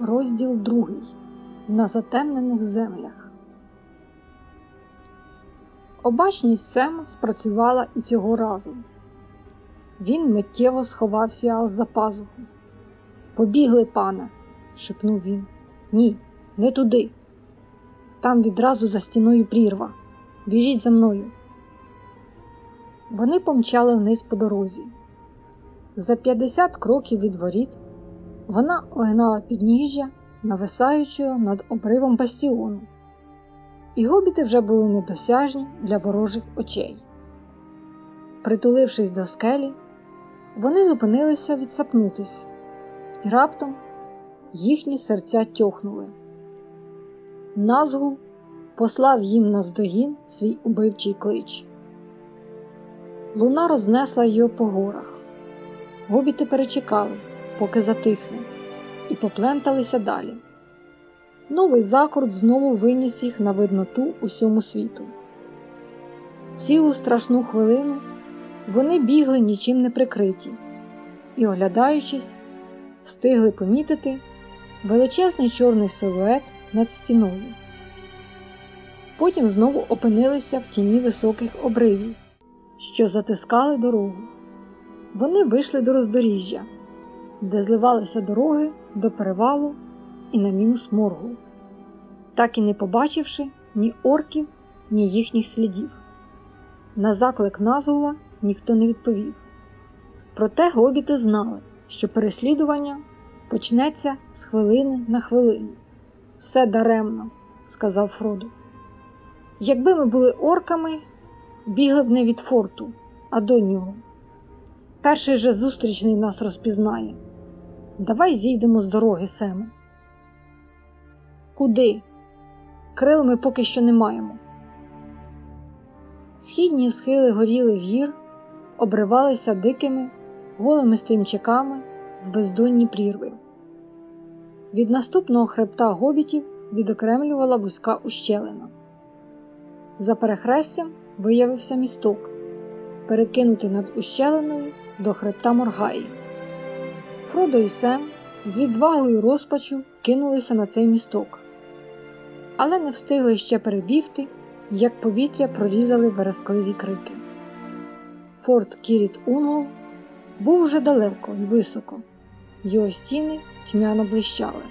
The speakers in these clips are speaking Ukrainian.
Розділ другий на затемнених землях. Обачність Сема спрацювала і цього разу. Він миттєво сховав фіал за пазуху. Побігли, пане, шепнув він. Ні, не туди. Там відразу за стіною прірва. Біжіть за мною. Вони помчали вниз по дорозі. За 50 кроків від воріт вона огинала підніжжя, нависаючого над обривом бастіону, і гобіти вже були недосяжні для ворожих очей. Притулившись до скелі, вони зупинилися відсапнутись, і раптом їхні серця тьохнули. Назгул послав їм навздогін свій убивчий клич. Луна рознесла його по горах. Гобіти перечекали, поки затихне, і попленталися далі. Новий закорд знову виніс їх на видноту усьому світу. Цілу страшну хвилину вони бігли нічим не прикриті і, оглядаючись, встигли помітити величезний чорний силует над стіною. Потім знову опинилися в тіні високих обривів, що затискали дорогу. Вони вийшли до роздоріжжя, де зливалися дороги до перевалу і на мінус моргу, так і не побачивши ні орків, ні їхніх слідів. На заклик Назгула ніхто не відповів. Проте гобіти знали, що переслідування почнеться з хвилини на хвилину. Все даремно, сказав Фроду. Якби ми були орками, бігли б не від форту, а до нього. Перший же зустрічний нас розпізнає. Давай зійдемо з дороги, Семе. Куди? Крил ми поки що не маємо. Східні схили горілих гір обривалися дикими, голими стрімчаками в бездонні прірви. Від наступного хребта гобітів відокремлювала вузька ущелина. За перехрестям виявився місток, перекинутий над ущелиною до хребта Моргаї. Фродо і Сем з відвагою розпачу кинулися на цей місток, але не встигли ще перебігти, як повітря прорізали верескливі крики. Форт Кіріт Унгол був вже далеко і високо, його стіни тьмяно блищали.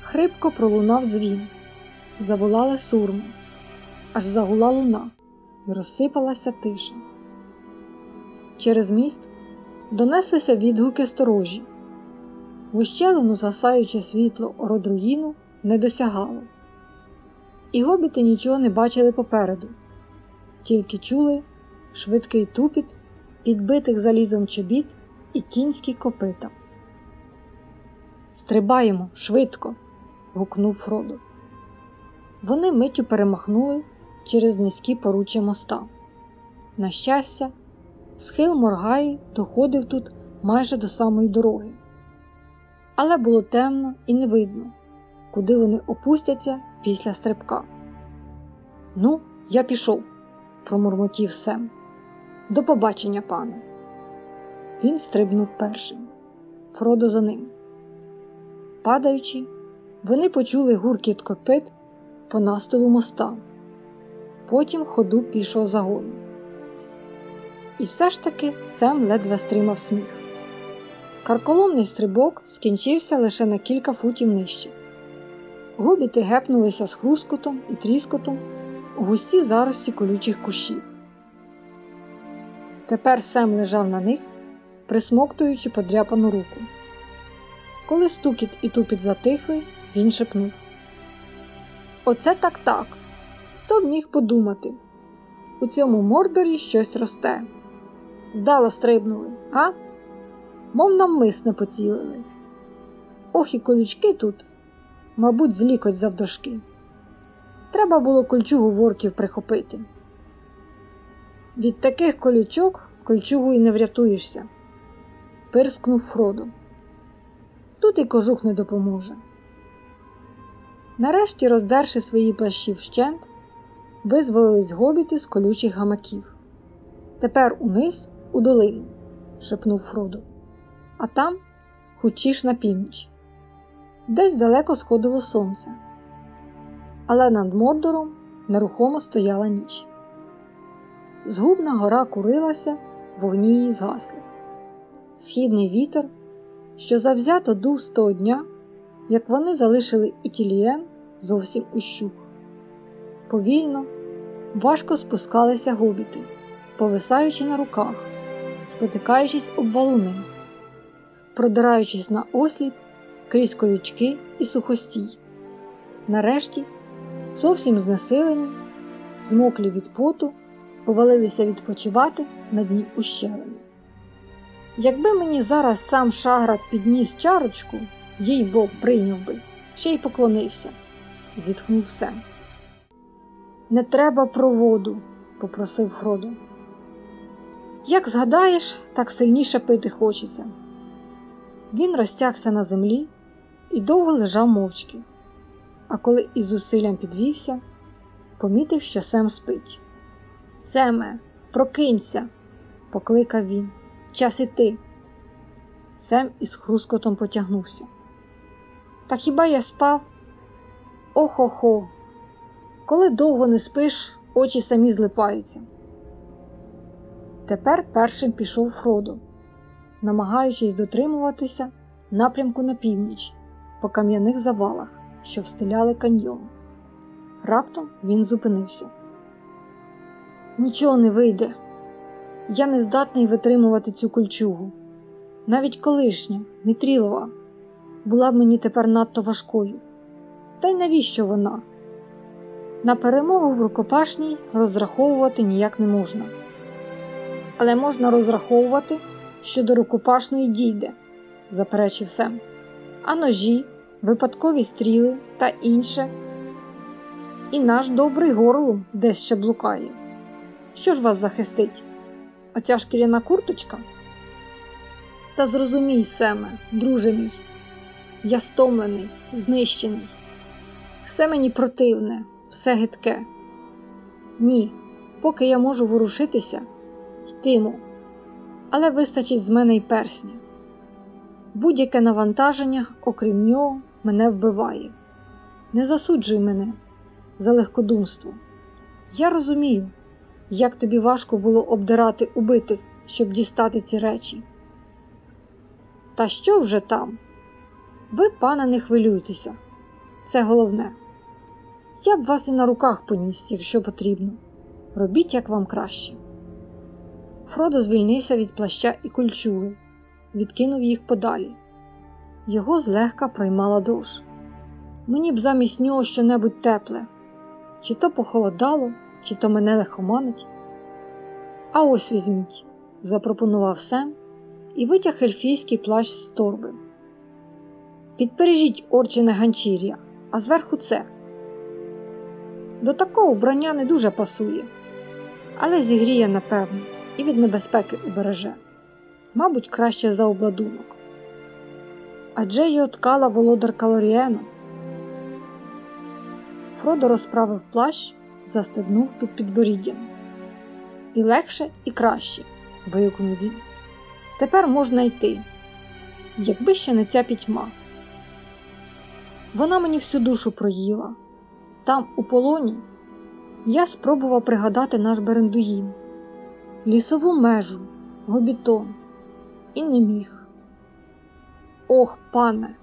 Хрипко пролунав дзвін, заволали сурми, аж загула луна і розсипалася тиша. Через міст донеслися відгуки сторожі. В ущелину засаюче світло родруїну не досягало, і гобіти нічого не бачили попереду, тільки чули швидкий тупіт підбитих залізом чобіт і кінські копита. Стрибаємо швидко. гукнув Фродо. Вони миттю перемахнули через низькі поруччя моста. На щастя, схил Моргаї доходив тут майже до самої дороги. Але було темно і не видно, куди вони опустяться після стрибка. Ну, я пішов, промурмотів Сем. До побачення, пане. Він стрибнув першим, Фродо за ним. Падаючи, вони почули гуркіт копит по настилу моста, потім ходу пішого загону. І все ж таки Сем ледве стримав сміх. Карколомний стрибок скінчився лише на кілька футів нижче. Гобіти гепнулися з хрускотом і тріскотом у густі зарості колючих кущів. Тепер Сем лежав на них, присмоктуючи подряпану руку. Коли стукіт і тупіт затихли, він шепнув: Оце так так. Хто б міг подумати? У цьому мордорі щось росте. Вдало стрибнули, а? Мов навмисне поцілили. Ох і колючки тут, мабуть, з лікоть завдовжки. Треба було кольчугу ворків прихопити. Від таких колючок кольчугою не врятуєшся, пирскнув Фродо. Тут і кожух не допоможе. Нарешті, роздерши свої плащі вщент, визволились гобіти з колючих гамаків. Тепер униз у долину, шепнув Фродо, а там хучіш на північ. Десь далеко сходило сонце, але над Мордором нерухомо стояла ніч. Згубна гора курилася, вогні її згасли. Східний вітер, що завзято дув з того дня, як вони залишили Ітілієн, зовсім ущух. Повільно, важко спускалися гобіти, повисаючи на руках, спотикаючись об валуни, продираючись на осліп крізь колючки і сухостій. Нарешті, зовсім знесилені, змоклі від поту, повалилися відпочивати на дні ущелини. Якби мені зараз сам шаград підніс чарочку, їй Бог прийняв би, ще й поклонився, зітхнув Сем. Не треба про воду, попросив Фродо. Як згадаєш, так сильніше пити хочеться. Він розтягся на землі і довго лежав мовчки, а коли із зусиллям підвівся, помітив, що Сем спить. Семе, прокинься, покликав він. Час іти. Сем із хрускотом потягнувся. Та хіба я спав? Охо-хо, коли довго не спиш, очі самі злипаються. Тепер першим пішов Фродо, намагаючись дотримуватися напрямку на північ по кам'яних завалах, що встиляли каньйон. Раптом він зупинився. Нічого не вийде. Я не здатний витримувати цю кольчугу. Навіть колишня, Мітрілова, була б мені тепер надто важкою. Та й навіщо вона? На перемогу в рукопашній розраховувати ніяк не можна. Але можна розраховувати, що до рукопашної дійде, заперечив Сем. А ножі, випадкові стріли та інше. І наш добрий горло десь ще блукає. Що ж вас захистить? Оця шкіряна курточка? Та зрозумій, Семе, друже мій, я стомлений, знищений. Все мені противне, все гидке. Ні, поки я можу ворушитися, йтиму, але вистачить з мене й персня. Будь-яке навантаження, окрім нього, мене вбиває. Не засуджуй мене за легкодумство. Я розумію, як тобі важко було обдирати убитих, щоб дістати ці речі. Та що вже там? Ви, пане, не хвилюйтеся, це головне. Я б вас і на руках поніс, якщо потрібно. Робіть, як вам краще. Фродо звільнився від плаща і кульчуги, відкинув їх подалі. Його злегка проймала дрож. Мені б замість нього щонебудь тепле, чи то похолодало, чи то мене лихоманить. А ось візьміть, запропонував Сем і витяг ельфійський плащ з торби. Підпережіть орчине ганчір'я, а зверху це. До такого вбрання не дуже пасує, але зігріє, напевно, і від небезпеки убереже. Мабуть, краще за обладунок. Адже й откала володар Калоріену. Фродо розправив плащ, застебнув під підборіддям. І легше, і краще, вигукнув він. Тепер можна йти, якби ще не ця пітьма. Вона мені всю душу проїла. Там, у полоні, я спробував пригадати наш Берендуїн, лісову межу, гобітон, і не міг. Ох, пане,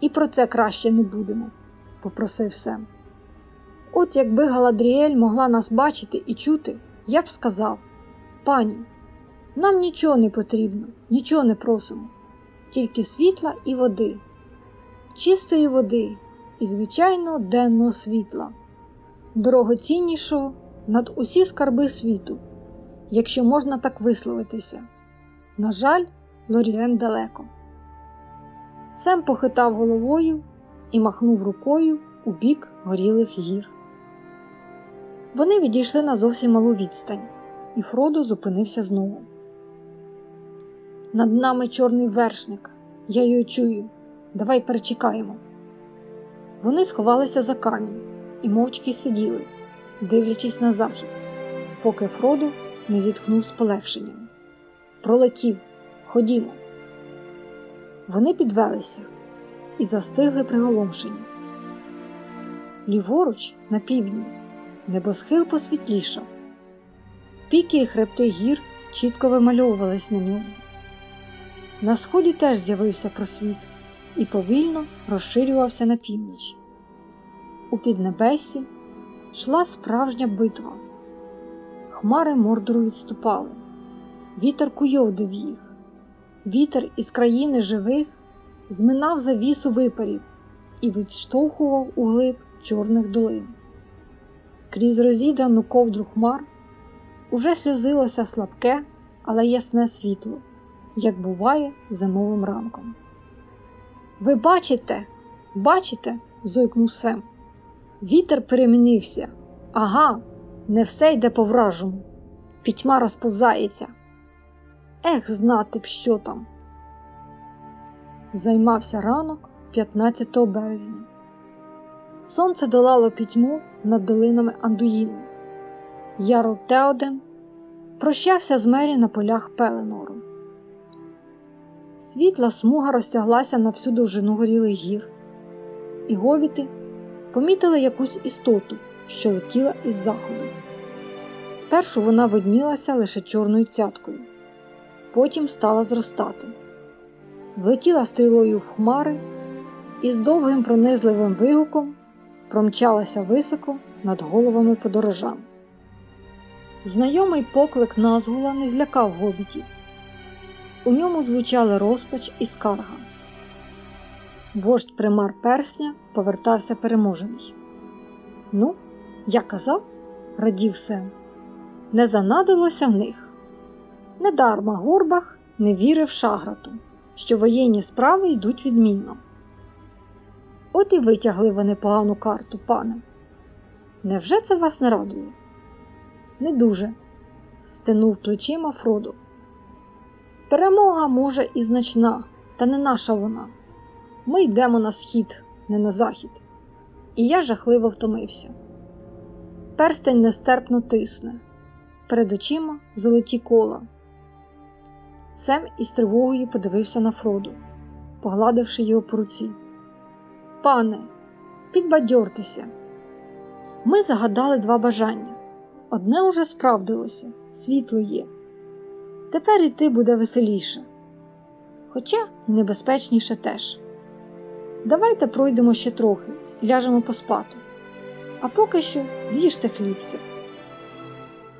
і про це краще не будемо, попросив Сем. От якби Галадріель могла нас бачити і чути, я б сказав пані, нам нічого не потрібно, нічого не просимо, тільки світла і води, чистої води і, звичайно, денного світла, дорогоціннішого над усі скарби світу, якщо можна так висловитися. На жаль, Лоріен далеко. Сем похитав головою і махнув рукою у бік горілих гір. Вони відійшли на зовсім малу відстань, і Фродо зупинився знову. Над нами чорний вершник, я його чую. Давай перечекаємо. Вони сховалися за камінь і мовчки сиділи, дивлячись на захід, поки Фродо не зітхнув з полегшенням. Пролетів, ходімо. Вони підвелися, і застигли приголомшені. Ліворуч, на півдні, небосхил посвітлішав, піки і хребти гір чітко вимальовувались на ньому. На сході теж з'явився просвіт і повільно розширювався на північ. У піднебесі йшла справжня битва. Хмари мордору відступали, вітер куйовдив їх, вітер із країни живих зминав завісу випарів і відштовхував у глиб чорних долин. Крізь розідрану ковдру хмар уже сльозилося слабке, але ясне світло, як буває зимовим ранком. Ви бачите, бачите? зойкнув Сем. Вітер перемінився. Ага, не все йде по вражому. Пітьма розповзається. Ех, знати б, що там. Займався ранок 15 березня. Сонце долало пітьму над долинами Андуїну. Ярл Теоден прощався з мері на полях Пеленору. Світла смуга розтяглася на всю довжину горілих гір, і говіти помітили якусь істоту, що летіла із заходу. Спершу вона виднілася лише чорною цяткою, потім стала зростати, влетіла стрілою в хмари і з довгим пронизливим вигуком промчалася високо над головами подорожан. Знайомий поклик Назгула не злякав гобітів. У ньому звучали розпач і скарга. Вождь примар персня повертався переможений. Ну, я казав, радів Сем, не занадилося в них. Недарма Горбах не вірив шаграту, що воєнні справи йдуть відмінно. От і витягли вони погану карту, пане. Невже це вас не радує? Не дуже, стенув плечима Фродо. Перемога може і значна, та не наша вона. Ми йдемо на схід, не на захід, і я жахливо втомився. Перстень нестерпно тисне, перед очима золоті кола. Сем із тривогою подивився на Фроду, погладивши його по руці. Пане, підбадьортеся. Ми загадали два бажання. Одне уже справдилося, світло є. Тепер іти буде веселіше, хоча і небезпечніше теж. Давайте пройдемо ще трохи і ляжемо поспати, а поки що з'їжте хлібця.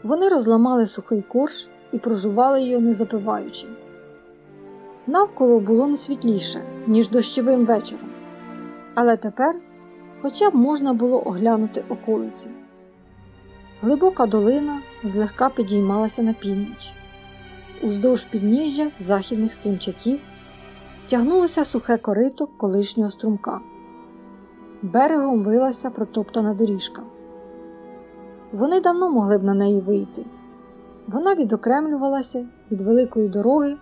Вони розламали сухий корж і прожували його не запиваючи. Навколо було не світліше, ніж дощовим вечором, але тепер хоча б можна було оглянути околиці. Глибока долина злегка підіймалася на північ. Уздовж підніжжя західних стрімчаків тягнулося сухе корито колишнього струмка. Берегом вилася протоптана доріжка. Вони давно могли б на неї вийти. Вона відокремлювалася від великої дороги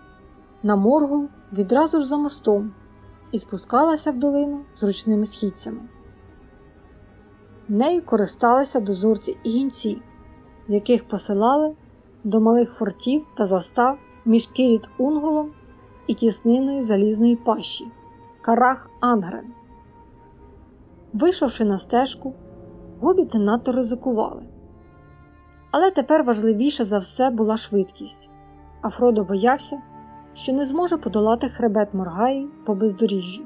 на моргул відразу ж за мостом і спускалася в долину зручними східцями. Нею користалися дозорці і гінці, яких посилали до малих фортів та застав між Кіріт Унголом і тісниною залізної пащі Карах Ангрен. Вийшовши на стежку, гобіти надто ризикували. Але тепер важливіше за все була швидкість, а Фродо боявся, що не зможе подолати хребет Моргаї по бездоріжжю.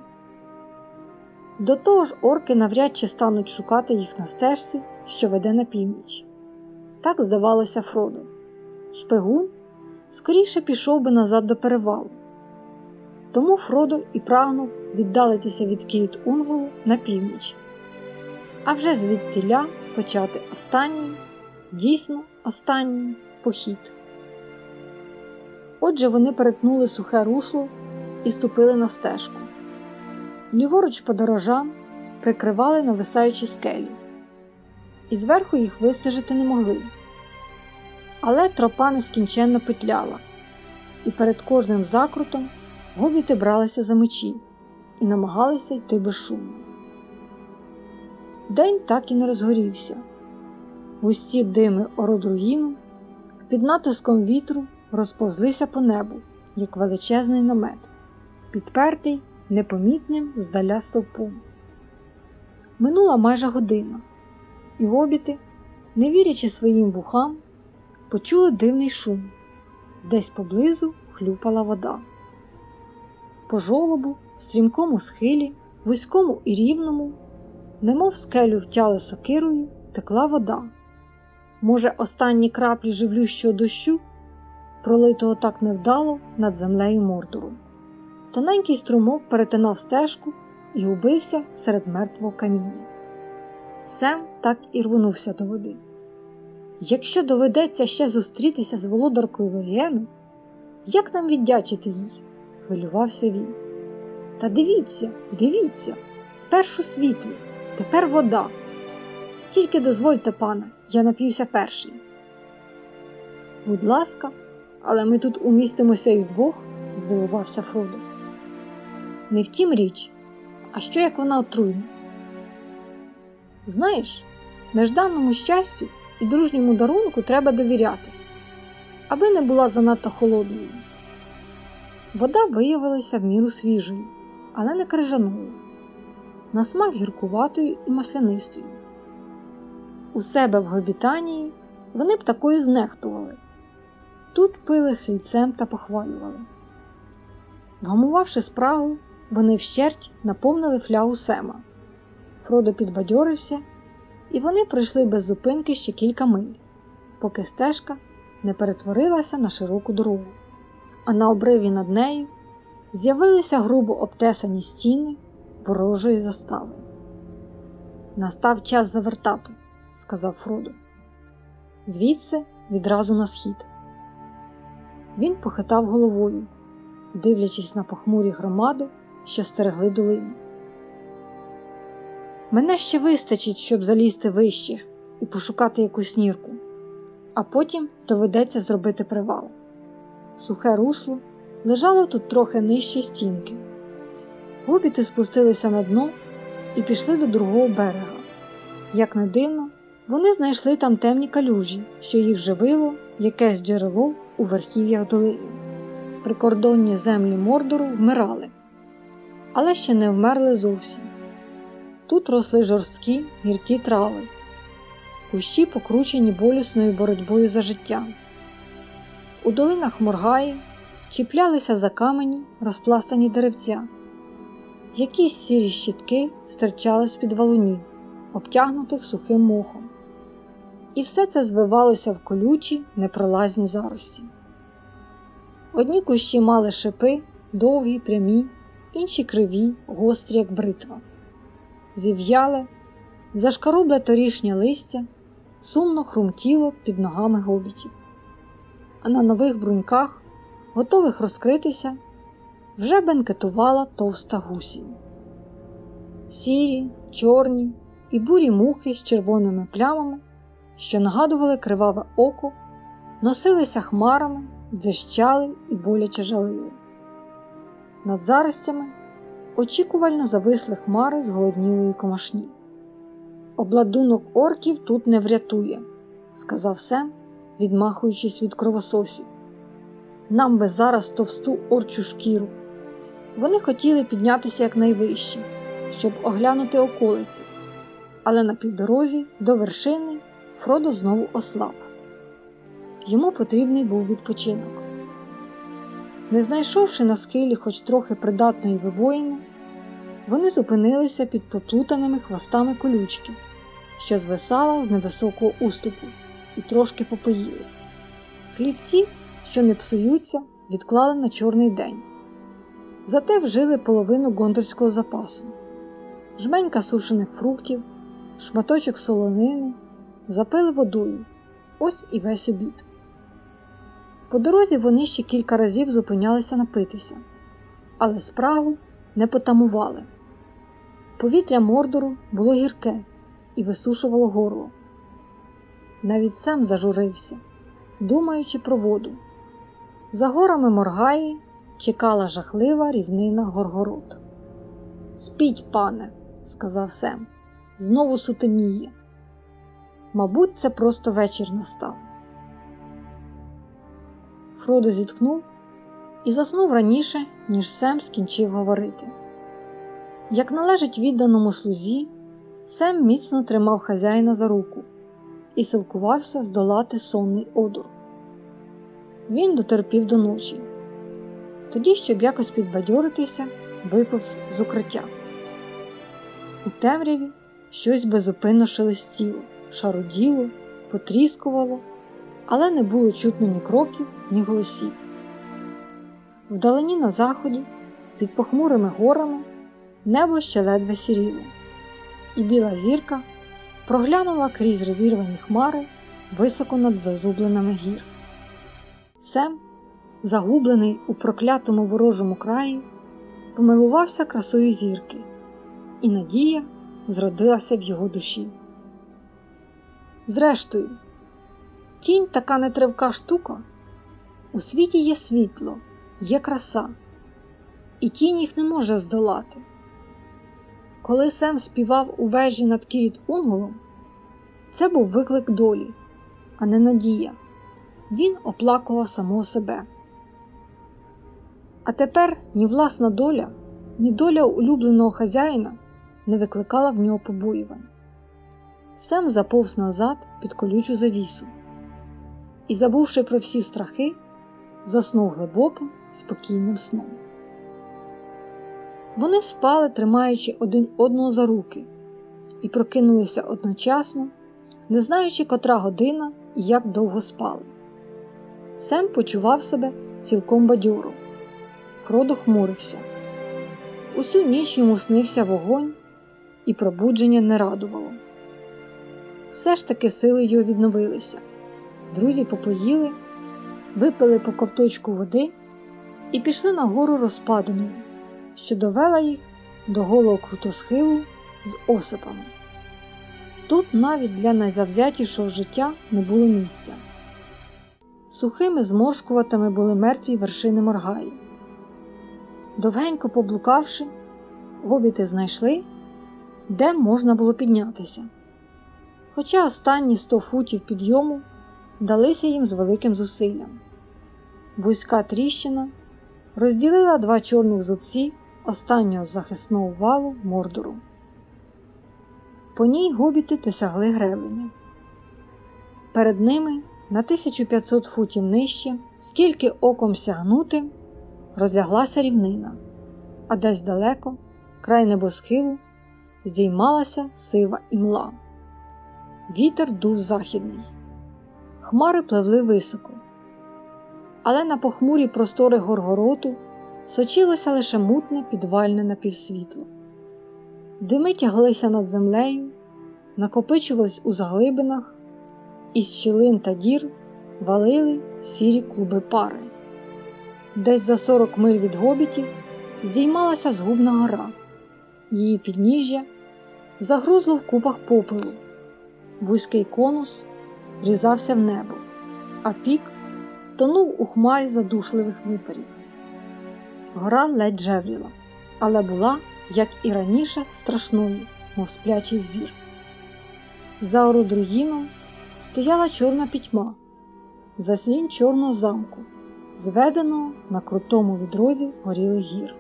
До того ж, орки навряд чи стануть шукати їх на стежці, що веде на північ. Так здавалося Фродо. Шпигун скоріше пішов би назад до перевалу. Тому Фродо і прагнув віддалитися від Кіт Унгулу на північ, а вже звідтіля почати останній, дійсно останній похід. Отже, вони перетнули сухе русло і ступили на стежку. Ліворуч подорожан прикривали нависаючі скелі, і зверху їх вистежити не могли. Але тропа нескінченно петляла, і перед кожним закрутом гобіти бралися за мечі і намагалися йти безшумно. День так і не розгорівся. Густі дими ородруїну під натиском вітру розповзлися по небу, як величезний намет, підпертий непомітним здаля стовпом. Минула майже година, і обіти, не вірячи своїм вухам, почули дивний шум, десь поблизу хлюпала вода. По жолобу, стрімкому схилі, вузькому і рівному, немов скелю втяли сокирою, текла вода. Може, останні краплі живлющого дощу, пролитого так невдало над землею мордору. Тоненький струмок перетинав стежку і губився серед мертвого каміння. Сем так і рвонувся до води. Якщо доведеться ще зустрітися з володаркою Лорієну, як нам віддячити їй? хвилювався він. Та дивіться, дивіться, спершу світло, тепер вода. Тільки дозвольте, пане, я нап'юся перший. Будь ласка, але ми тут умістимося і вдвох, здивувався Фродо. Не втім річ, а що як вона отруйна? Знаєш, нежданному щастю і дружньому дарунку треба довіряти, аби не була занадто холодною. Вода виявилася в міру свіжою, але не крижаною, на смак гіркуватою і маслянистою. У себе в Гобітанії вони б такою знехтували, тут пили хильцем та похвалювали. Вгамувавши спрагу, вони вщерть наповнили флягу сема. Фродо підбадьорився, і вони пройшли без зупинки ще кілька миль, поки стежка не перетворилася на широку дорогу, а на обриві над нею з'явилися грубо обтесані стіни ворожої застави. Настав час завертати, сказав Фродо. Звідси відразу на схід. Він похитав головою, дивлячись на похмурі громади, що стерегли долину. Мене ще вистачить, щоб залізти вище і пошукати якусь нірку, а потім доведеться зробити привал. Сухе русло лежало тут трохи нижче стінки. Гобіти спустилися на дно і пішли до другого берега. Як не дивно, вони знайшли там темні калюжі, що їх живило якесь джерело у верхів'ях долини. Прикордонні землі Мордору вмирали, але ще не вмерли зовсім. Тут росли жорсткі гіркі трави, кущі покручені болісною боротьбою за життя. У долинах моргаї чіплялися за камені розпластані деревця, якісь сірі щітки стирчали з під валунів, обтягнутих сухим мохом. І все це звивалося в колючі непролазні зарості. Одні кущі мали шипи, довгі, прямі, інші криві, гострі, як бритва зів'яле, зашкарубле торішнє листя, сумно хрумтіло під ногами гобітів, а на нових бруньках, готових розкритися, вже бенкетувала товста гусінь. Сірі, чорні і бурі мухи з червоними плямами, що нагадували криваве око, носилися хмарами, дзищали і боляче жалили. Над заростями очікувально зависли хмари зголоднілої комашні. Обладунок орків тут не врятує, сказав Сем, відмахуючись від кровососів. Нам би зараз товсту орчу шкіру. Вони хотіли піднятися якнайвище, щоб оглянути околиці, але на півдорозі до вершини Фродо знову ослаб. Йому потрібний був відпочинок. Не знайшовши на схилі хоч трохи придатної вибоїни, вони зупинилися під поплутаними хвостами колючки, що звисала з невисокого уступу, і трошки попоїли. Хлівці, що не псуються, відклали на чорний день. Зате вжили половину гондорського запасу, жменька сушених фруктів, шматочок солонини, запили водою. Ось і весь обід. По дорозі вони ще кілька разів зупинялися напитися, але спрагу не потамували. Повітря мордору було гірке і висушувало горло. Навіть сам зажурився, думаючи про воду. За горами моргаї чекала жахлива рівнина горгород. Спіть, пане, сказав Сем, знову сутеніє. Мабуть, це просто вечір настав. Фродо зітхнув і заснув раніше, ніж Сем скінчив говорити. Як належить відданому слузі, Сем міцно тримав хазяїна за руку і силкувався здолати сонний одур. Він дотерпів до ночі. Тоді, щоб якось підбадьоритися, виповз з укриття. У темряві щось безупинно шелестіло, шаруділо, потріскувало, але не було чутно ні кроків, ні голосів. Вдалині на заході, під похмурими горами, небо ще ледве сіріло, і біла зірка проглянула крізь розірвані хмари високо над зазубленими гір. Сем, загублений у проклятому ворожому краї, помилувався красою зірки, і надія зродилася в його душі. Зрештою, тінь така нетривка штука, у світі є світло, є краса, і тінь їх не може здолати. Коли Сем співав у вежі над Кіріт Унголом, це був виклик долі, а не надія. Він оплакував самого себе. А тепер ні власна доля, ні доля улюбленого хазяїна не викликала в нього побоювань. Сем заповз назад під колючу завісу і, забувши про всі страхи, заснув глибоким, спокійним сном. Вони спали, тримаючи один одного за руки, і прокинулися одночасно, не знаючи, котра година і як довго спали. Сем почував себе цілком бадьоро. Фродо хмурився. Усю ніч йому снився вогонь, і пробудження не радувало. Все ж таки сили його відновилися. Друзі попоїли, випили по ковточку води і пішли на гору розпадиною, що довела їх до голого крутосхилу з осипами. Тут навіть для найзавзятішого життя не було місця. Сухими зморшкуватими були мертві вершини моргаї. Довгенько поблукавши, гобіти знайшли, де можна було піднятися. Хоча останні сто футів підйому далися їм з великим зусиллям. Вузька тріщина розділила два чорних зубці останнього захисного валу мордору. По ній гобіти досягли греблення. Перед ними на 1500 футів нижче, скільки оком сягнути, розляглася рівнина, а десь далеко, край небосхилу, здіймалася сива імла. Вітер дув західний, хмари пливли високо, але на похмурі простори горгороту сочилося лише мутне підвальне напівсвітло. Дими тяглися над землею, накопичувались у заглибинах, із щілин та дір валили сірі клуби пари. Десь за 40 миль від гобітів здіймалася згубна гора, її підніжжя загрузло в купах попелу, вузький конус різався в небо, а пік тонув у хмарі задушливих випарів. Гора ледь жевріла, але була, як і раніше, страшною, мов сплячий звір. За орудруїном стояла чорна пітьма, заслінь чорного замку, зведеного на крутому відрозі горілих гір.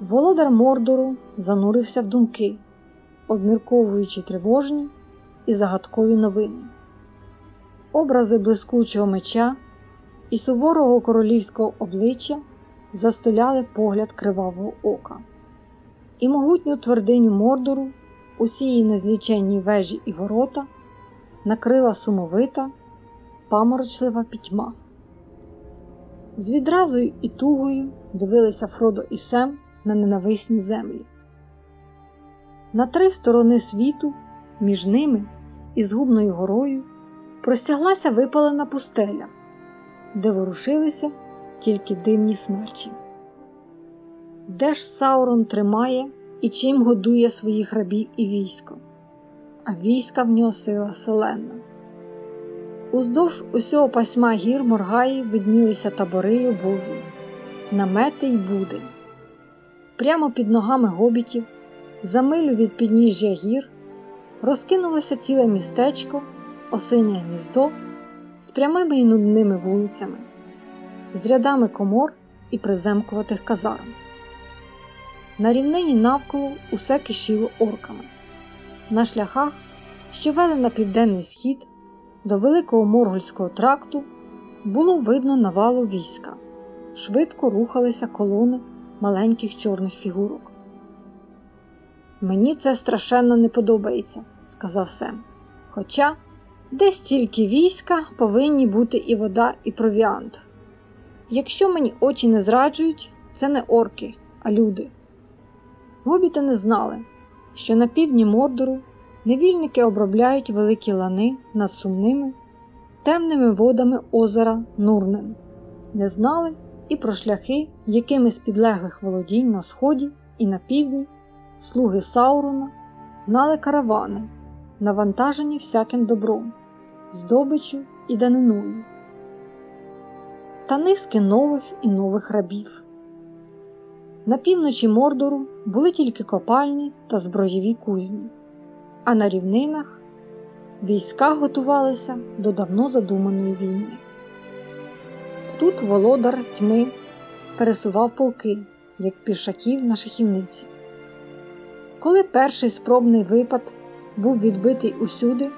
Володар Мордору занурився в думки, обмірковуючи тривожні і загадкові новини. Образи блискучого меча і суворого королівського обличчя застеляли погляд кривавого ока, і могутню твердиню Мордору, усі її незліченні вежі і ворота, накрила сумовита, паморочлива пітьма. З відразою і тугою дивилися Фродо і Сем на ненависні землі. На три сторони світу, між ними і згубною горою, простяглася випалена пустеля, де ворушилися тільки димні смерчі. Де ж Саурон тримає і чим годує своїх рабів і військо, а війська в нього сила селена. Уздовж усього пасьма гір моргаї виднілися табори й обози, намети й буди. Прямо під ногами гобітів, за милю від підніжжя гір, розкинулося ціле містечко, осине гніздо з прямими й нудними вулицями, з рядами комор і приземкуватих казарм. На рівнині навколо усе кишіло орками. На шляхах, що вели на південний схід, до Великого Моргульського тракту, було видно навалу війська. Швидко рухалися колони маленьких чорних фігурок. Мені це страшенно не подобається, сказав Сем. Хоча де стільки війська повинні бути і вода, і провіант. Якщо мені очі не зраджують, це не орки, а люди. Гобіти не знали, що на півдні Мордору невільники обробляють великі лани над сумними, темними водами озера Нурнен, не знали і про шляхи, якими з підлеглих володінь на сході і на півдні слуги Саурона гнали каравани, навантажені всяким добром, здобичю і даниною, та низки нових і нових рабів. На півночі Мордору були тільки копальні та збройові кузні, а на рівнинах війська готувалися до давно задуманої війни. Тут володар тьми пересував полки, як пішаків на шахівниці. Коли перший спробний випад був відбитий усюди,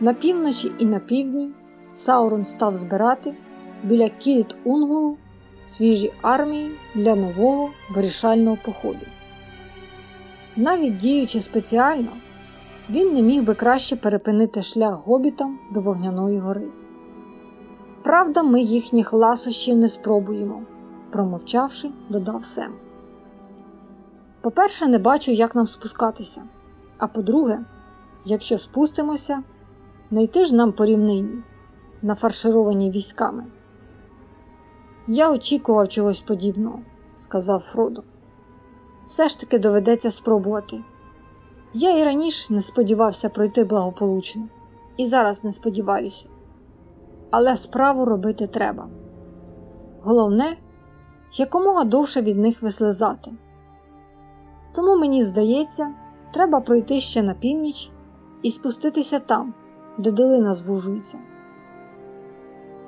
на півночі і на півдні Саурон став збирати біля Кіріт Унгулу свіжі армії для нового вирішального походу. Навіть діючи спеціально, він не міг би краще перепинити шлях гобітам до Вогняної гори. Правда, ми їхніх ласощів не спробуємо, промовчавши, додав Сем. По-перше, не бачу, як нам спускатися. А по-друге, якщо спустимося, не йти ж нам по рівнині, нафаршировані військами. Я очікував чогось подібного, сказав Фродо. Все ж таки доведеться спробувати. Я і раніше не сподівався пройти благополучно, і зараз не сподіваюся. Але справу робити треба. Головне, якомога довше від них вислизати. Тому мені здається, треба пройти ще на північ і спуститися там, де долина звужується.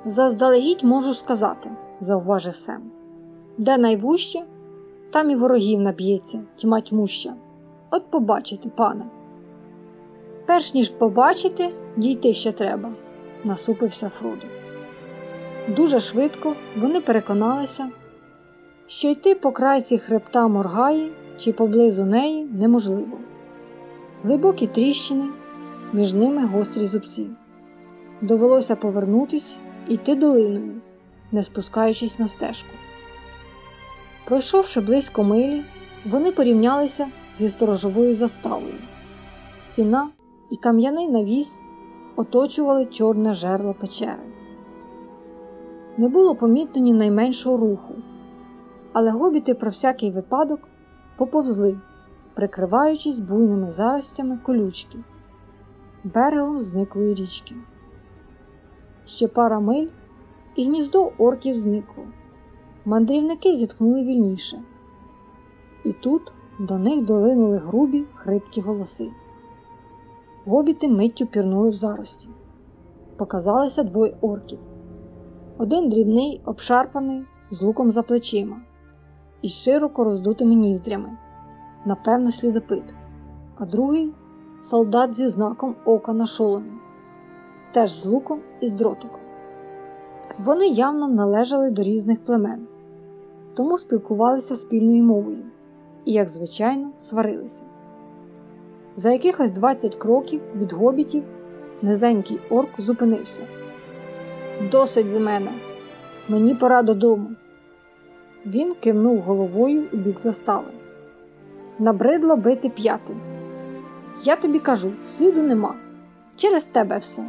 Заздалегідь можу сказати, зауважив Сем, де найвуще, там і ворогів наб'ється, тьма тьмуща. От побачите, пане. Перш ніж побачити, дійти ще треба, насупився Фродо. Дуже швидко вони переконалися, що йти по крайці хребта Моргаї чи поблизу неї неможливо. Глибокі тріщини, між ними гострі зубці. Довелося повернутись і йти долиною, не спускаючись на стежку. Пройшовши близько милі, вони порівнялися зі сторожовою заставою. Стіна і кам'яний навіс оточували чорне жерло печери. Не було помітно ні найменшого руху, але гобіти про всякий випадок поповзли, прикриваючись буйними заростями колючки, берегом зниклої річки. Ще пара миль, і гніздо орків зникло. Мандрівники зітхнули вільніше, і тут до них долинули грубі хрипкі голоси. Гобіти миттю пірнули в зарості. Показалися двоє орків. Один дрібний, обшарпаний, з луком за плечима, із широко роздутими ніздрями, напевно, слідопит, а другий солдат зі знаком ока на шоломі, теж з луком і з дротиком. Вони явно належали до різних племен, тому спілкувалися спільною мовою і, як звичайно, сварилися. За якихось 20 кроків від гобітів низенький орк зупинився. Досить з мене, мені пора додому. Він кивнув головою у бік застави. Набридло бити п'ятим. Я тобі кажу, сліду нема. Через тебе все.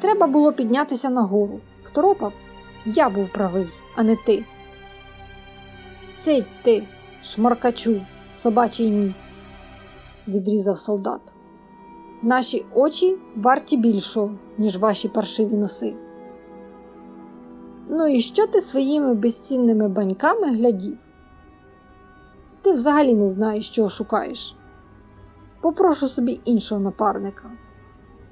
Треба було піднятися нагору. Второпав, я був правий, а не ти. Цей ти, шмаркачу, собачий ніс, відрізав солдат. Наші очі варті більшого, ніж ваші паршиві носи. Ну і що ти своїми безцінними баньками глядів? Ти взагалі не знаєш, чого шукаєш. Попрошу собі іншого напарника.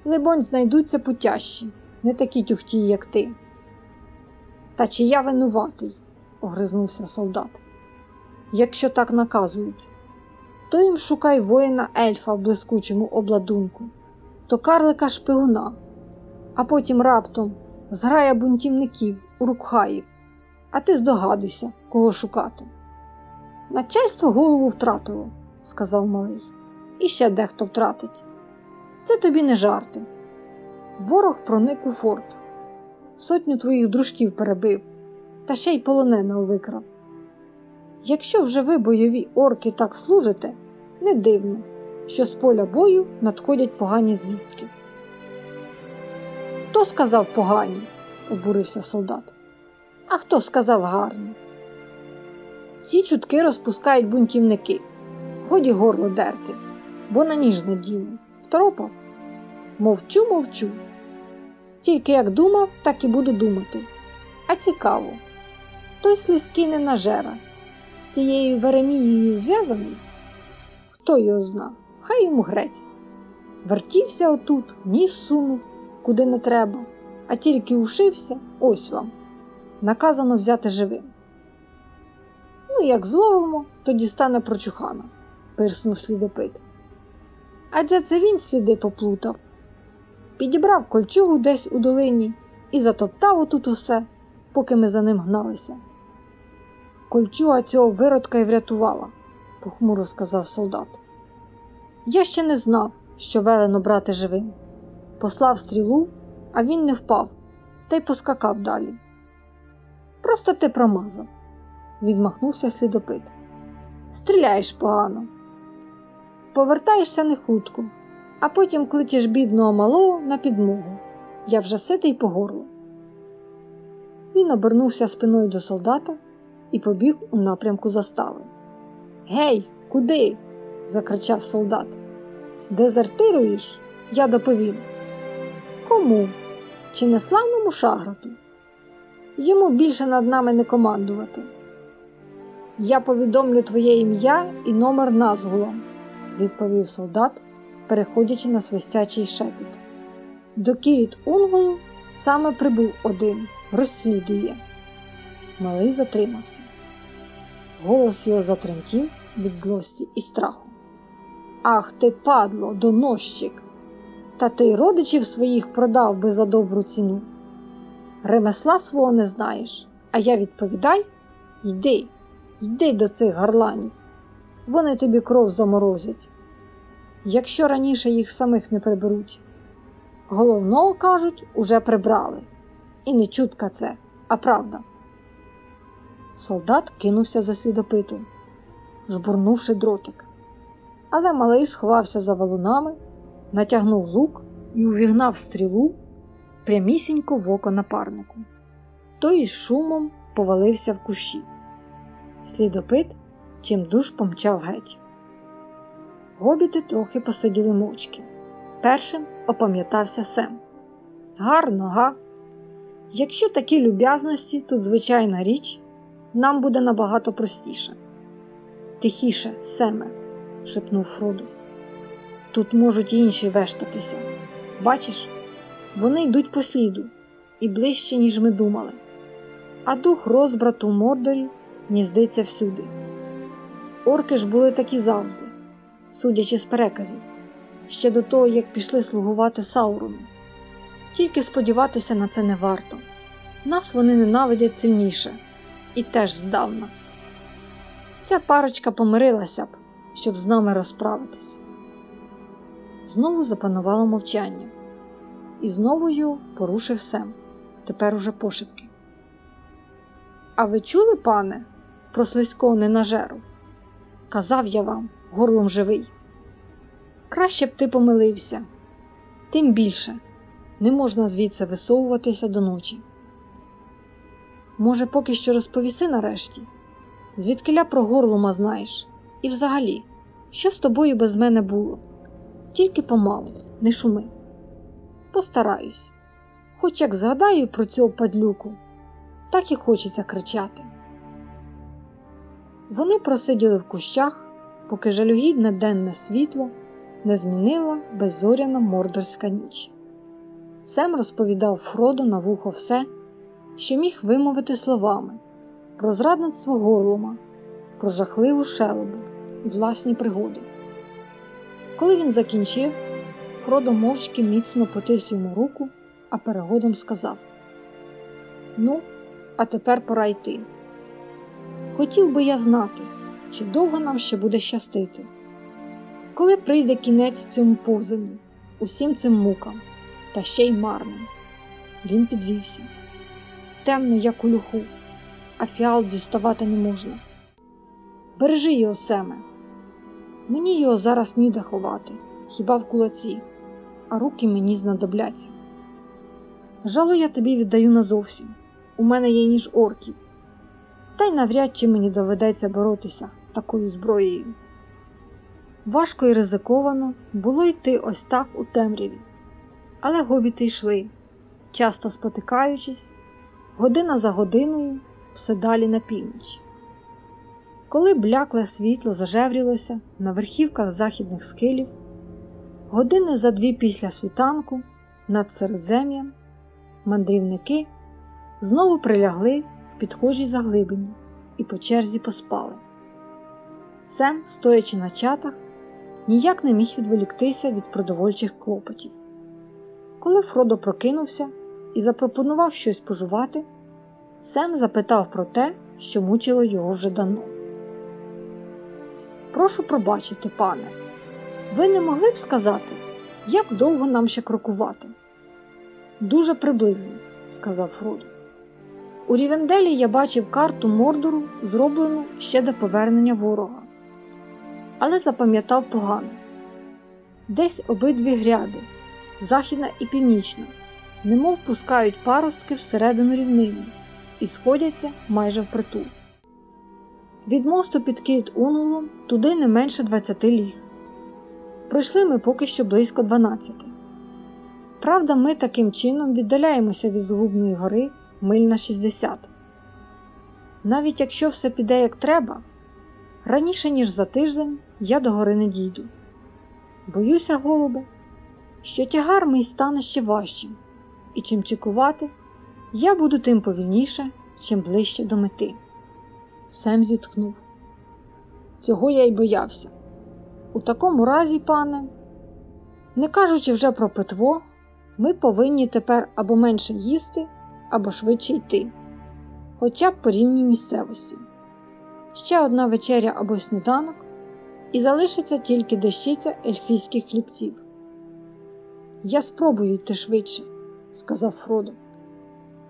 Либонь, знайдуться путящі, не такі тюхті, як ти. Та чи я винуватий? огризнувся солдат. якщо так наказують. То їм шукай воїна ельфа в блискучому обладунку, то карлика шпигуна, а потім раптом зграя бунтівників у а ти здогадуйся, кого шукати. Начальство голову втратило, сказав малий, і ще дехто втратить. Це тобі не жарти. Ворог проник у форт, сотню твоїх дружків перебив, та ще й полоненого викрав. Якщо вже ви бойові орки так служите, не дивно, що з поля бою надходять погані звістки. Хто сказав погані? Обурився солдат. А хто сказав гарні? Ці чутки розпускають бунтівники. Годі горло дерти, бо на ніж надіну. Второпав. Мовчу, мовчу. Тільки як думав, так і буду думати. А цікаво, той слизький ненажера з цією Веремією зв'язаний? Хто його зна? Хай йому грець. Вертівся отут, ніс сунув, куди не треба, а тільки ушився, ось вам. Наказано взяти живим. Ну, як зловимо, тоді стане прочухана, пирснув слідопит. Адже це він сліди поплутав. Підібрав кольчугу десь у долині і затоптав отут усе, поки ми за ним гналися. Кольчуга цього виродка й врятувала, похмуро сказав солдат. Я ще не знав, що велено брати живим. Послав стрілу, а він не впав, та й поскакав далі. Просто ти промазав, відмахнувся слідопит. Стріляєш погано. Повертаєшся не хутко, а потім кличеш бідного малого на підмогу. Я вже ситий по горло. Він обернувся спиною до солдата і побіг у напрямку застави. Гей, куди? закричав солдат. Дезертируєш? Я доповім. Кому? Чи не славному шаграту? Йому більше над нами не командувати. Я повідомлю твоє ім'я і номер назгулом, відповів солдат, переходячи на свистячий шепіт. До Кіріт Унгулу саме прибув один, розслідує. Малий затримався. Голос його затремтів від злості і страху. Ах ти, падло, донощик! Та ти й родичів своїх продав би за добру ціну. Ремесла свого не знаєш, а я відповідай йди, йди до цих гарланів, вони тобі кров заморозять. Якщо раніше їх самих не приберуть. Головного, кажуть, уже прибрали. І не чутка це, а правда. Солдат кинувся за слідопитом, жбурнувши дротик. Але малий сховався за валунами, натягнув лук і увігнав стрілу прямісінько в око напарнику. Той із шумом повалився в кущі. Слідопит чим душ помчав геть. Гобіти трохи посиділи мовчки. Першим опам'ятався Сем. Гарно, га? Якщо такі люб'язності тут звичайна річ, нам буде набагато простіше. Тихіше, Семе, шепнув Фроду. Тут можуть і інші вештатися. Бачиш, вони йдуть по сліду і ближче, ніж ми думали. А дух розбрату Мордорі гніздиться всюди. Орки ж були такі завжди, судячи з переказів, ще до того, як пішли слугувати Саурону. Тільки сподіватися на це не варто. Нас вони ненавидять сильніше і теж здавна. Ця парочка помирилася б, щоб з нами розправитись. Знову запанувало мовчання, і знову порушив Сем, тепер уже пошепки. А ви чули, пане, про слизького ненажеру? Казав я вам, горлом живий. Краще б ти помилився, тим більше не можна звідси висовуватися до ночі. Може, поки що розповіси нарешті, звідкиля про горлома знаєш, і взагалі, що з тобою без мене було? Тільки помалу, не шуми. Постараюсь, хоч як згадаю про цього падлюку, так і хочеться кричати. Вони просиділи в кущах, поки жалюгідне денне світло не змінила беззоряна мордорська ніч. Сем розповідав Фроду на вухо все, що міг вимовити словами про зрадництво горлома, про жахливу шелобу і власні пригоди. Коли він закінчив, Фродо мовчки міцно потис йому руку, а перегодом сказав: Ну, а тепер пора йти. Хотів би я знати, чи довго нам ще буде щастити, коли прийде кінець цьому повзанню, усім цим мукам, та ще й марним. Він підвівся. Темно, як у люху, а фіал діставати не можна. Бережи його семе. Мені його зараз ніде ховати, хіба в кулаці, а руки мені знадобляться. Жало я тобі віддаю назовсім. У мене є ніж орків, та й навряд чи мені доведеться боротися такою зброєю. Важко і ризиковано було йти ось так у темряві, але гобіти йшли, часто спотикаючись, година за годиною все далі на північ. Коли блякле світло зажеврілося на верхівках західних схилів, години за дві після світанку над Середзем'ям мандрівники знову прилягли в підхожій заглибині і по черзі поспали. Сем, стоячи на чатах, ніяк не міг відволіктися від продовольчих клопотів. Коли Фродо прокинувся і запропонував щось пожувати, Сем запитав про те, що мучило його вже давно. Прошу пробачити, пане, ви не могли б сказати, як довго нам ще крокувати? Дуже приблизно, сказав Фродо. У Рівенделі я бачив карту Мордору, зроблену ще до повернення ворога, але запам'ятав погано. Десь обидві гряди, західна і північна, немов пускають паростки всередину рівнини і сходяться майже впритул. Від мосту під Кіт Унулом туди не менше 20 ліг. Пройшли ми поки що близько 12. Правда, ми таким чином віддаляємося від Згубної гори миль на 60. Навіть якщо все піде як треба, раніше ніж за тиждень я до гори не дійду. Боюся, голубе, що тягар мій стане ще важчим, і чим чекувати, я буду тим повільніше, чим ближче до мети. Сем зітхнув. Цього я й боявся. У такому разі, пане, не кажучи вже про питво, ми повинні тепер або менше їсти, або швидше йти, хоча б по рівній місцевості. Ще одна вечеря або сніданок, і залишиться тільки дещиця ельфійських хлібців. Я спробую йти швидше, сказав Фродо,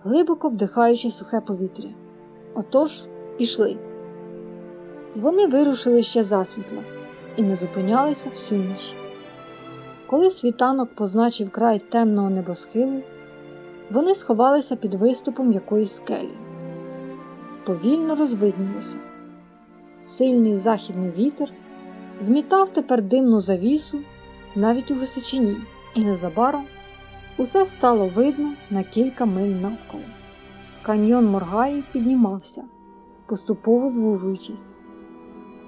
глибоко вдихаючи сухе повітря. Отож, пішли. Вони вирушили ще засвітла і не зупинялися всю ніч. Коли світанок позначив край темного небосхилу, вони сховалися під виступом якоїсь скелі. Повільно розвиднілося. Сильний західний вітер змітав тепер димну завісу навіть у височині, і незабаром усе стало видно на кілька миль навколо. Каньйон Моргаї піднімався, поступово звужуючись,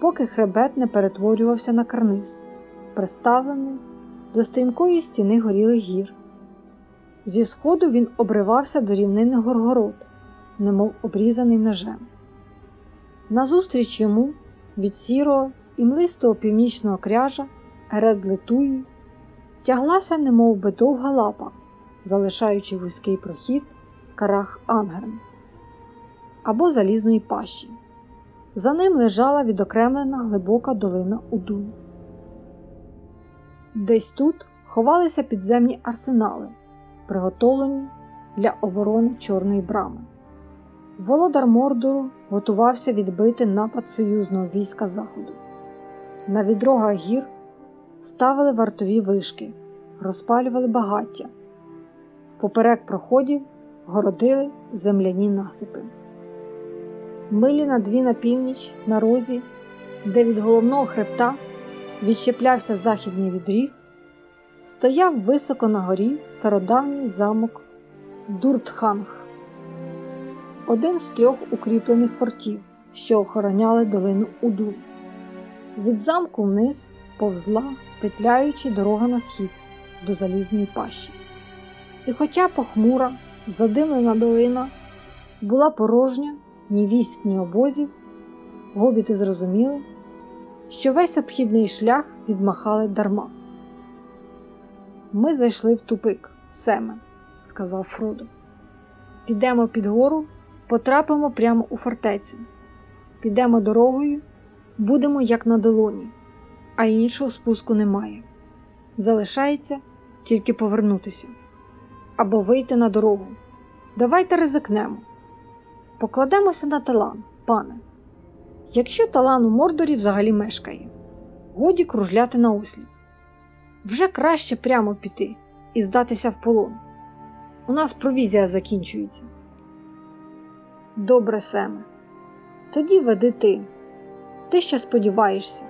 поки хребет не перетворювався на карниз, приставлений до стрімкої стіни горілих гір. Зі сходу він обривався до рівнини горгород, немов обрізаний ножем. Назустріч йому від сірого і млистого північного кряжа Еред Летуї тяглася немов би довга лапа, залишаючи вузький прохід карах Ангерн або залізної пащі. За ним лежала відокремлена глибока долина Удун. Десь тут ховалися підземні арсенали, приготовлені для оборони Чорної брами. Володар Мордору готувався відбити напад союзного війська Заходу. На відрогах гір ставили вартові вишки, розпалювали багаття, поперек проходів городили земляні насипи. Милі на дві на північ на розі, де від головного хребта відщеплявся західний відріг, стояв високо на горі стародавній замок Дуртханг, один з трьох укріплених фортів, що охороняли долину Уду. Від замку вниз повзла, петляючи дорога на схід до залізної пащі. І, хоча похмура, задимлена долина була порожня ні військ, ні обозів, гобіти зрозуміли, що весь обхідний шлях відмахали дарма. Ми зайшли в тупик, Семе, сказав Фродо. Підемо під гору, потрапимо прямо у фортецю. Підемо дорогою, будемо як на долоні, а іншого спуску немає. Залишається тільки повернутися або вийти на дорогу. Давайте ризикнемо. Покладемося на талан, пане. Якщо талан у Мордорі взагалі мешкає, годі кружляти на осліп. Вже краще прямо піти і здатися в полон. У нас провізія закінчується. Добре, Семе. Тоді веди ти. Ти ще сподіваєшся,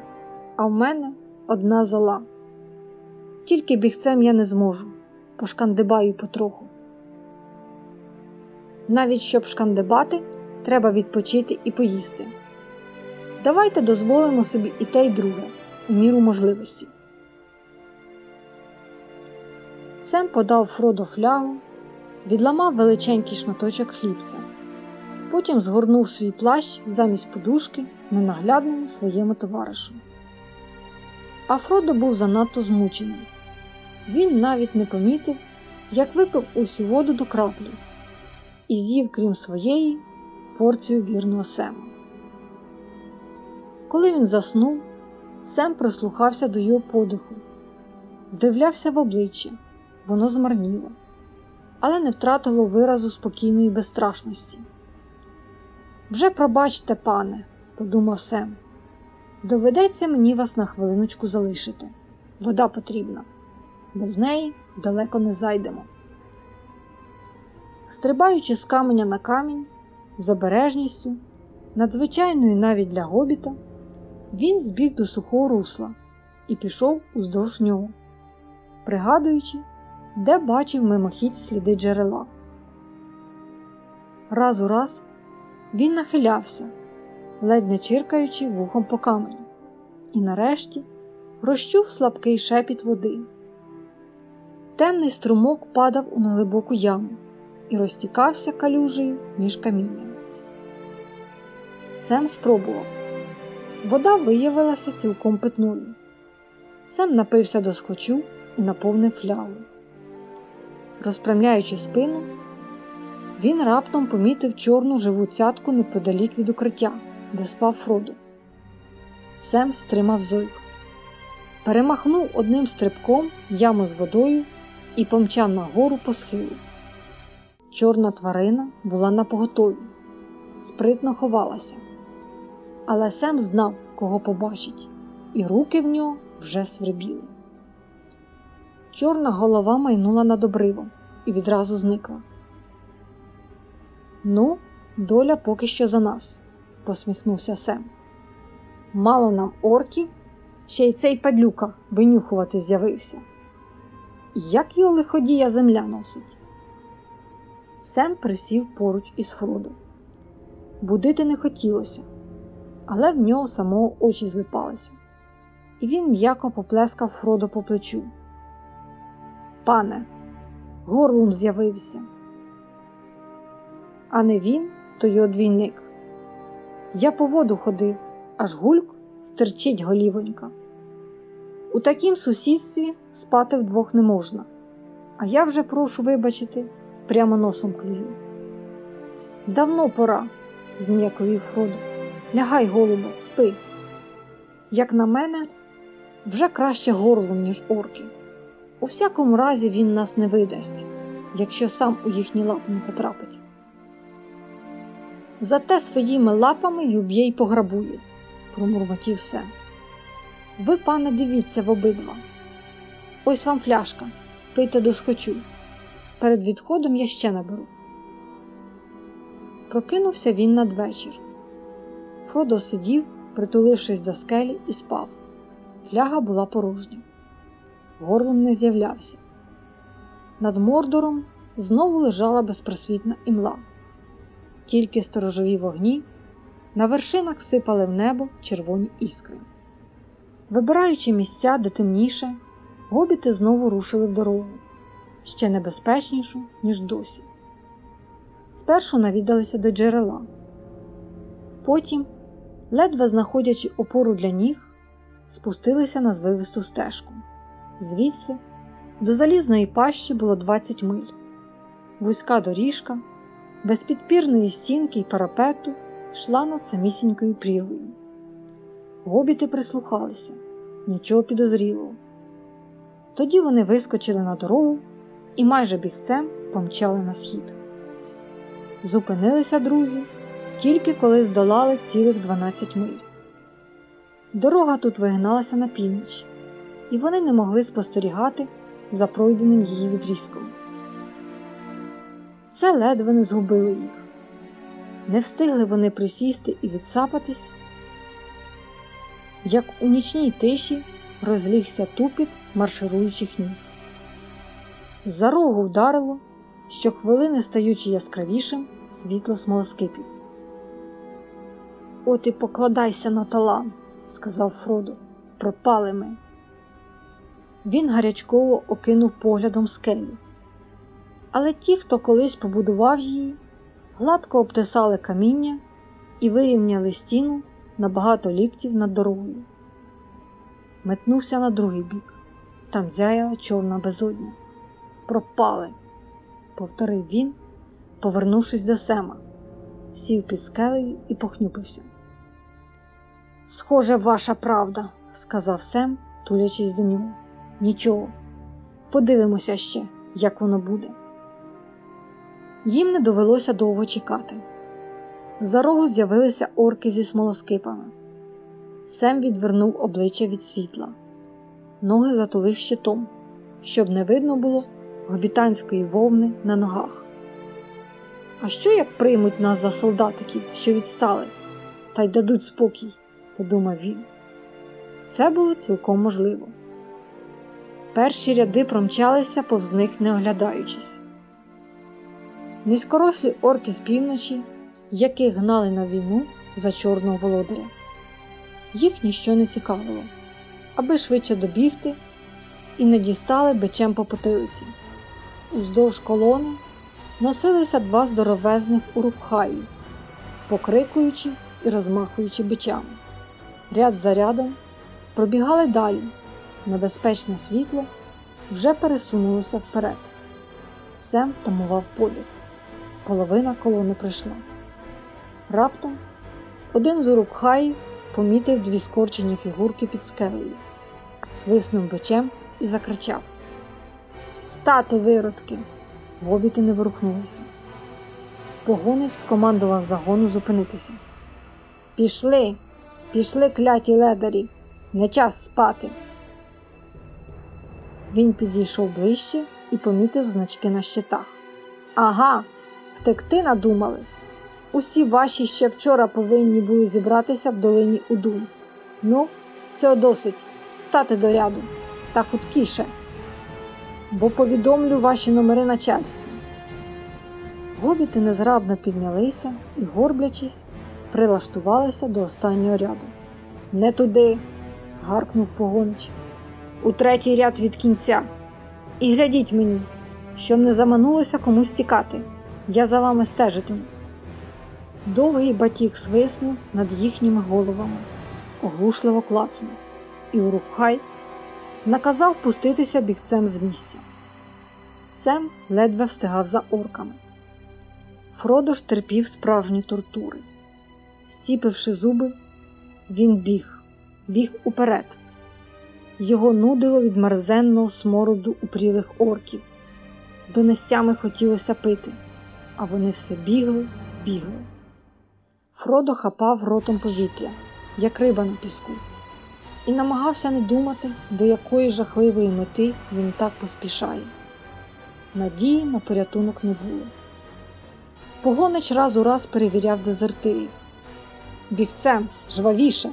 а в мене одна зола. Тільки бігцем я не зможу, пошкандибаю потроху. Навіть щоб шкандибати, треба відпочити і поїсти. Давайте дозволимо собі і те, й друге, у міру можливості. Сем подав Фродо флягу, відламав величенький шматочок хлібця, потім згорнув свій плащ замість подушки ненаглядному своєму товаришу. А Фродо був занадто змучений. Він навіть не помітив, як випив усю воду до краплі і з'їв, крім своєї, порцію вірного Сема. Коли він заснув, Сем прислухався до його подиху, вдивлявся в обличчя, воно змарніло, але не втратило виразу спокійної безстрашності. Вже пробачте, пане, подумав Сем, доведеться мені вас на хвилиночку залишити. Вода потрібна, без неї далеко не зайдемо. Стрибаючи з каменя на камінь, з обережністю, надзвичайною навіть для гобіта, він збіг до сухого русла і пішов уздовж нього, пригадуючи, де бачив мимохідь сліди джерела. Раз у раз він нахилявся, ледь не чиркаючи вухом по каменю, і нарешті розчув слабкий шепіт води. Темний струмок падав у неглибоку яму і розтікався калюжею між камінням. Сем спробував. Вода виявилася цілком питною. Сем напився до схочу і наповнив флягу. Розпрямляючи спину, він раптом помітив чорну живу цятку неподалік від укриття, де спав Фроду. Сем стримав зойк. Перемахнув одним стрибком яму з водою і помчав нагору по схилу. Чорна тварина була на поготові, спритно ховалася, але Сем знав, кого побачить, і руки в нього вже свербіли. Чорна голова майнула над обривом і відразу зникла. Ну, доля поки що за нас, посміхнувся Сем. Мало нам орків, ще й цей падлюка винюхувати з'явився. Як його лиходія земля носить? Сем присів поруч із Фродо. Будити не хотілося, але в нього самого очі злипалися, і він м'яко поплескав Фродо по плечу. Пане, горлом з'явився. А не він, то його двійник. Я по воду ходив, аж гульк стерчить голівонька. У такім сусідстві спати вдвох не можна, а я вже прошу вибачити прямо носом клюю. Давно пора, зніяковів Фродо. Лягай, голубе, спи. Як на мене, вже краще горлом, ніж орки. У всякому разі він нас не видасть, якщо сам у їхні лапи не потрапить. Зате своїми лапами й уб'є й пограбує, промурмотів Сем. Ви, пане, дивіться в обидва. Ось вам фляжка, пийте досхочу. Перед відходом я ще наберу. Прокинувся він надвечір. Фродо сидів, притулившись до скелі, і спав. Фляга була порожня. Горлом не з'являвся. Над Мордором знову лежала безпросвітна імла. Тільки сторожові вогні на вершинах сипали в небо червоні іскри. Вибираючи місця, де темніше, гобіти знову рушили в дорогу ще небезпечнішу, ніж досі. Спершу навідалися до джерела, потім ледве знаходячи опору для ніг, спустилися на звивисту стежку. Звідси до залізної пащі було 20 миль. Вузька доріжка, без підпірної стінки й парапету йшла над самісінькою прірвою. Гобіти прислухалися, нічого підозрілого. Тоді вони вискочили на дорогу і майже бігцем помчали на схід. Зупинилися друзі тільки коли здолали цілих 12 миль. Дорога тут вигиналася на північ, і вони не могли спостерігати за пройденим її відрізком. Це ледве не згубило їх. Не встигли вони присісти і відсапатись, як у нічній тиші розлігся тупіт маршируючих ніг. За рогу вдарило, щохвилини стаючи яскравішим світло смолоскипів. От і покладайся на талант, сказав Фродо, пропали ми. Він гарячково окинув поглядом скелю. Але ті, хто колись побудував її, гладко обтесали каміння і вирівняли стіну на багато ліктів над дорогою. Метнувся на другий бік, там зяяла чорна безодня. Пропали, повторив він, повернувшись до Сема, сів під скелею і похнюпився. Схоже, ваша правда, сказав Сем, тулячись до нього. Нічого, подивимося ще, як воно буде. Їм не довелося довго чекати. За рогу з'явилися орки зі смолоскипами. Сем відвернув обличчя від світла, ноги затулив щитом, щоб не видно було гобітанської вовни на ногах. А що як приймуть нас за солдатиків, що відстали, та й дадуть спокій? подумав він. Це було цілком можливо. Перші ряди промчалися повз них не оглядаючись. Низькорослі орки з півночі, яких гнали на війну за чорного володаря. Їх ніщо не цікавило, аби швидше добігти і не дістали бичем по потилиці. Уздовж колони носилися два здоровезних урукхаї, покрикуючи і розмахуючи бичами ряд за рядом пробігали далі. Небезпечне світло вже пересунулося вперед. Сем тамував подих. Половина колони прийшла. Раптом один з урукхаїв помітив дві скорчені фігурки під скелею, свиснув бичем і закричав: Стати, виродки! Гобіти не ворухнулися. Погонич скомандував загону зупинитися. Пішли! Пішли кляті ледарі, не час спати. Він підійшов ближче і помітив значки на щитах. Ага, втекти надумали. Усі ваші ще вчора повинні були зібратися в долині Удун. Ну, це досить стати до ряду та хуткіше, бо повідомлю ваші номери начальству. Гобіти незграбно піднялися і, горблячись, прилаштувалися до останнього ряду. Не туди, гаркнув погонич. У третій ряд від кінця. І глядіть мені, щоб не заманулося комусь тікати. Я за вами стежитиму. Довгий батіг свиснув над їхніми головами, оглушливо клацнув, і Урукхай наказав пуститися бігцем з місця. Сем ледве встигав за орками. Фродо ж терпів справжні тортури. Стіпивши зуби, він біг, біг уперед. Його нудило від мерзенного смороду упрілих орків. До нестями хотілося пити, а вони все бігли, бігли. Фродо хапав ротом повітря, як риба на піску, і намагався не думати, до якої жахливої мети він так поспішає. Надії на порятунок не було. Погонич раз у раз перевіряв дезертирів. Бігцем, жвавіше,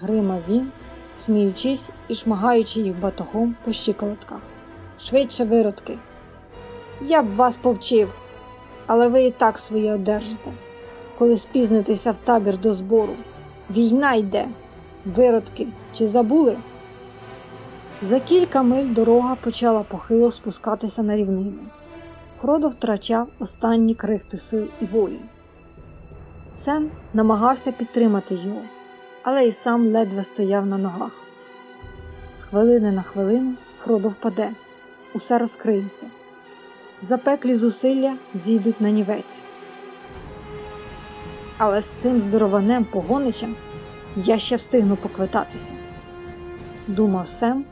гримав він, сміючись і шмагаючи їх батогом по щиколотках. Швидше виродки. Я б вас повчив, але ви і так своє одержите, коли спізнитеся в табір до збору. Війна йде, виродки, чи забули? За кілька миль дорога почала похило спускатися на рівнину. Фродо втрачав останні крихти сил і волі. Сен намагався підтримати його, але й сам ледве стояв на ногах. З хвилини на хвилину Фродо впаде, усе розкриється. Запеклі зусилля зійдуть на нівець. Але з цим здорованем погоничем я ще встигну поквитатися, думав Сем,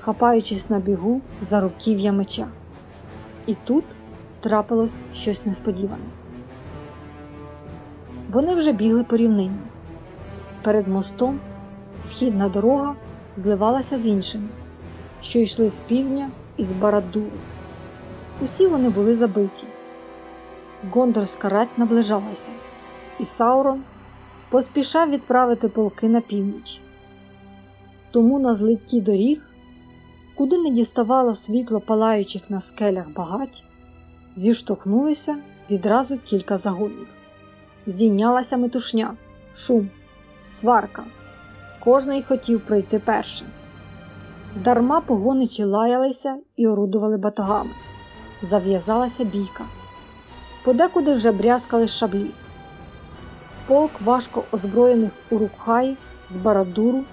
хапаючись на бігу за руків'я меча. І тут трапилось щось несподіване. Вони вже бігли по рівнині. Перед мостом східна дорога зливалася з іншими, що йшли з півдня і з Барадуру. Усі вони були забиті. Гондорська рать наближалася, і Саурон поспішав відправити полки на північ. Тому на злитті доріг, куди не діставало світло палаючих на скелях багать, зіштовхнулися відразу кілька загонів. Здійнялася метушня, шум, сварка. Кожний хотів пройти першим. Дарма погоничі лаялися і орудували батогами. Зав'язалася бійка. Подекуди вже брязкали шаблі. Полк важко озброєних урукхай з Барадуру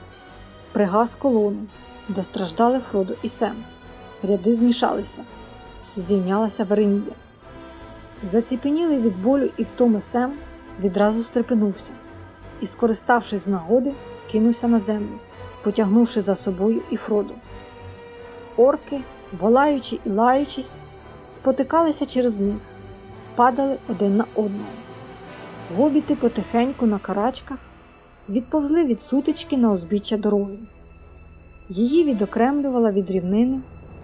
пригас колону, де страждали Фродо і Сем. Ряди змішалися, здійнялася Веремія. Заціпенілий від болю і втоми Сем відразу стрепенувся і, скориставшись з нагоди, кинувся на землю, потягнувши за собою і Фроду. Орки, волаючи і лаючись, спотикалися через них, падали один на одного. Гобіти потихеньку на карачках відповзли від сутички на узбіччя дороги. Її відокремлювала від рівнини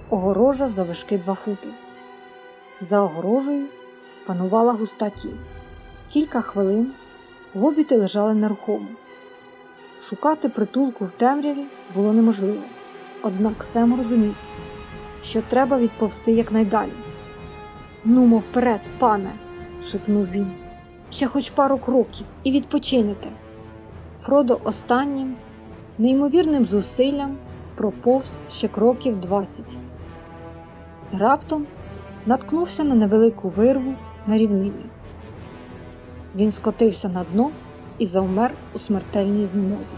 огорожа завишки два фути. За огорожею панувала густа тінь. Кілька хвилин гобіти лежали нерухомо. Шукати притулку в темряві було неможливо, однак Сем розумів, що треба відповсти якнайдалі. Нумо вперед, пане, шепнув він. Ще хоч пару кроків і відпочинете. Фродо останнім, неймовірним зусиллям проповз ще кроків двадцять. Раптом наткнувся на невелику вирву на рівнині. Він скотився на дно і завмер у смертельній знемозі.